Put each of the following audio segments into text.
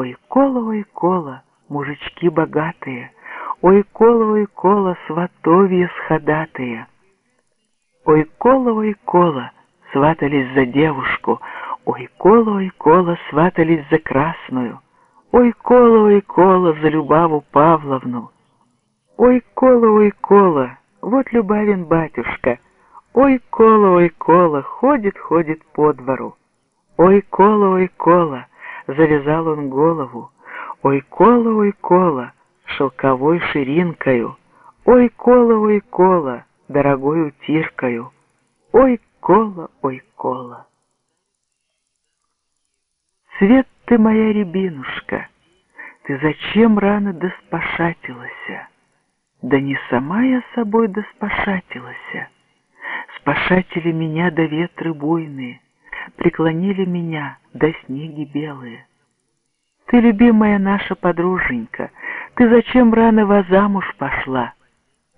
Ой, кола, ой, кола, мужички богатые, Ой, кола, ой, кола, сватовье сходатые. Ой, кола, ой, кола, сватались за девушку, Ой, кола, ой, кола, сватались за красную, Ой, кола, ой, кола, за Любаву Павловну. Ой, кола, ой, кола, вот Любавин батюшка, Ой, кола, ой, кола, ходит, ходит по двору. Ой, кола, ой, кола, завязал он голову. Ой, кола, ой, кола, шелковой ширинкою. Ой, кола, ой, кола, дорогой утиркою. Ой, кола, ой, кола. Свет ты моя рябинушка, ты зачем рано доспошатилася? Да не сама я собой доспошатилася. Спошатили меня до ветры буйные, преклонили меня до снеги белые. Ты, любимая наша подруженька, ты зачем рано во замуж пошла?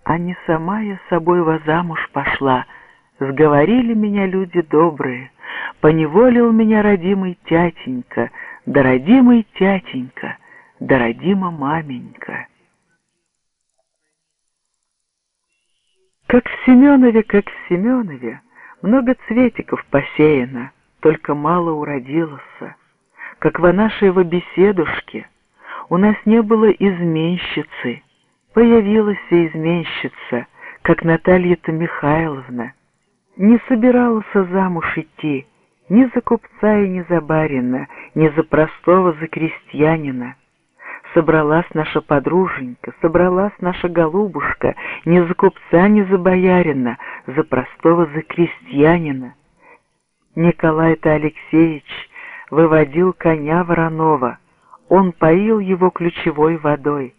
А не сама я собой во замуж пошла. Сговорили меня люди добрые, поневолил меня родимый тятенька, да родимый тятенька, да родима маменька. Как в Семенове, как в Семенове, много цветиков посеяно, только мало уродилось. Как в нашей беседушке, у нас не было изменщицы, появилась изменщица, как Наталья-то Михайловна. Не собиралась замуж идти, ни за купца и ни за барина, ни за простого, за крестьянина. Собралась наша подруженька, собралась наша голубушка, ни за купца, ни за боярина, за простого, за крестьянина. Николай-то Алексеевич выводил коня Воронова, он поил его ключевой водой.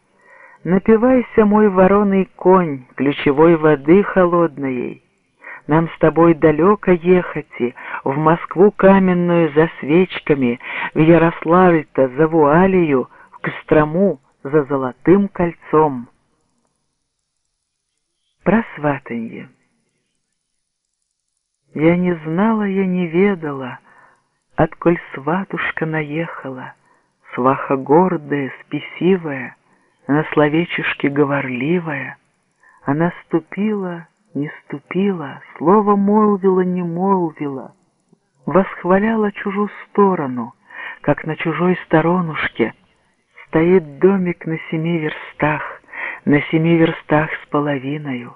Напивайся, мой вороный конь, ключевой воды холодной. Нам с тобой далеко ехать, в Москву каменную за свечками, в Ярославль-то за вуалию, в Кострому за золотым кольцом. Про сватанье. Я не знала, я не ведала, Отколь сватушка наехала, Сваха гордая, спесивая, На словечишке говорливая. Она ступила, не ступила, Слово молвила, не молвила, Восхваляла чужую сторону, Как на чужой сторонушке Стоит домик на семи верстах, На семи верстах с половиною.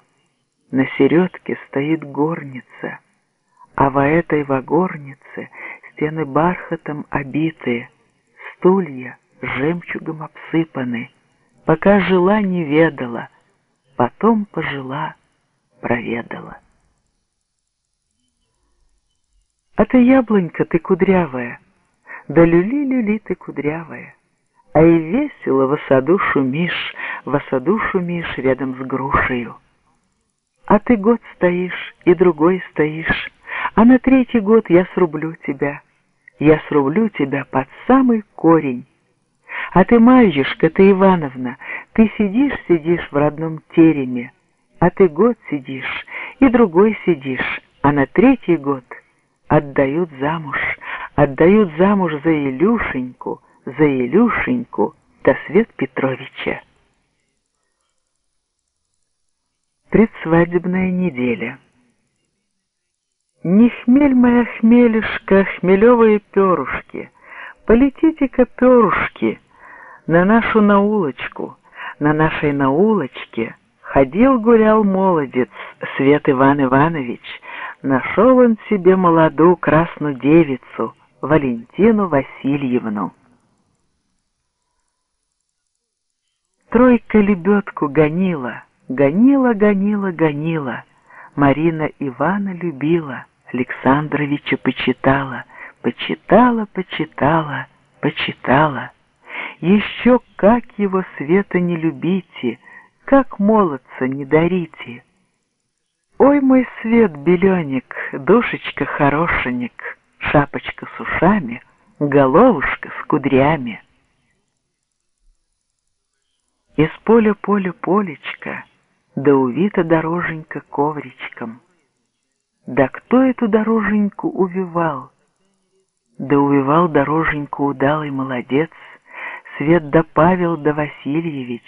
На середке стоит горница, А во этой во горнице стены бархатом обитые, стулья жемчугом обсыпаны. Пока жила, не ведала, потом пожила, проведала. А ты, яблонька, ты кудрявая, да люли-люли ты кудрявая, а и весело в саду шумишь, в саду шумишь рядом с грушею. А ты год стоишь, и другой стоишь, а на третий год я срублю тебя — я срублю тебя под самый корень. А ты, Мальюшка, ты, Ивановна, ты сидишь-сидишь в родном тереме, а ты год сидишь, и другой сидишь, а на третий год отдают замуж, отдают замуж за Илюшеньку, за Илюшеньку, до Свет Петровича. Предсвадебная неделя не хмель моя хмелюшка, хмелевые перушки, Полетите-ка перушки на нашу наулочку, На нашей наулочке Ходил-гулял молодец Свет Иван Иванович, Нашел он себе молоду красную девицу Валентину Васильевну. Тройка лебедку гонила, Гонила, гонила, гонила, Марина Ивана любила — Александровича почитала, почитала, почитала, почитала. Еще как его света не любите, как молодца не дарите. Ой, мой свет беленик, душечка хорошенек, шапочка с ушами, головушка с кудрями. Из поля поля полечка, да увита дороженька ковричком — да кто эту дороженьку увивал? Да увивал дороженьку удалый молодец, Свет да Павел да Васильевич,